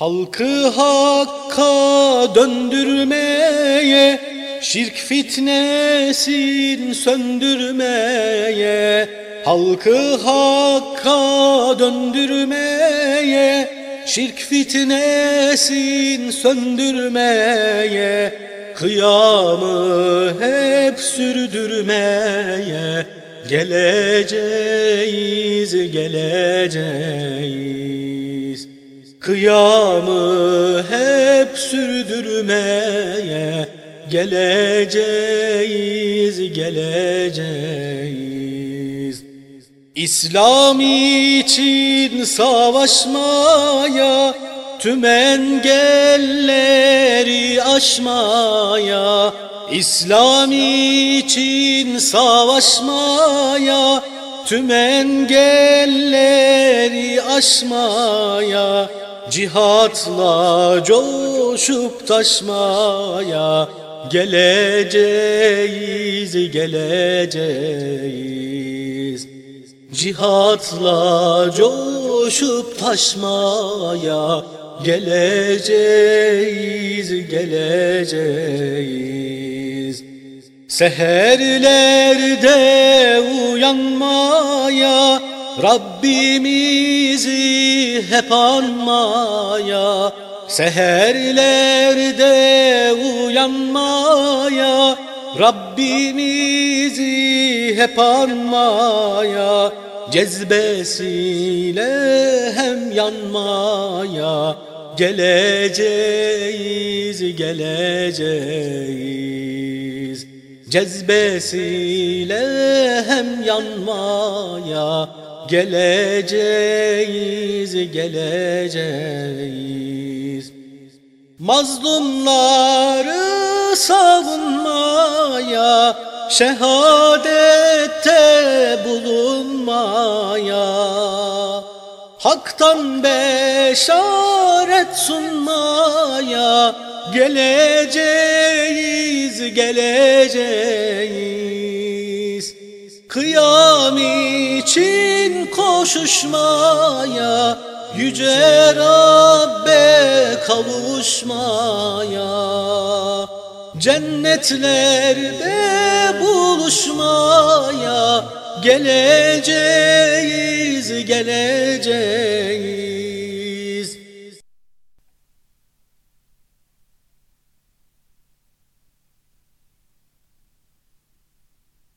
Halkı hakka döndürmeye, şirk fitnesin söndürmeye, halkı hakka döndürmeye, şirk fitnesin söndürmeye, kıyamı hep sürdürmeye, geleceğiz, geleceğiz. Kıyamı hep sürdürmeye geleceğiz, geleceğiz. İslam için savaşmaya, tüm engelleri aşmaya, İslam için savaşmaya, tüm engelleri aşmaya, cihatla coşup taşmaya, geleceğiz, geleceğiz. Cihatla coşup taşmaya, geleceğiz, geleceğiz. Seherlerde uyanmaya, Rabbimizi hep anmaya, Seherlerde uyanmaya, Rabbimizi hep anmaya, Cezbesiyle hem yanmaya, Geleceğiz, geleceğiz. Cezbesiyle hem yanmaya, Geleceğiz, geleceğiz. Mazlumları savunmaya, şehadette bulunmaya, Hak'tan beşaret sunmaya, geleceğiz, geleceğiz. Kıyam için koşuşmaya, Yüce Rabbe kavuşmaya, Cennetlerde buluşmaya, Geleceğiz, geleceğiz.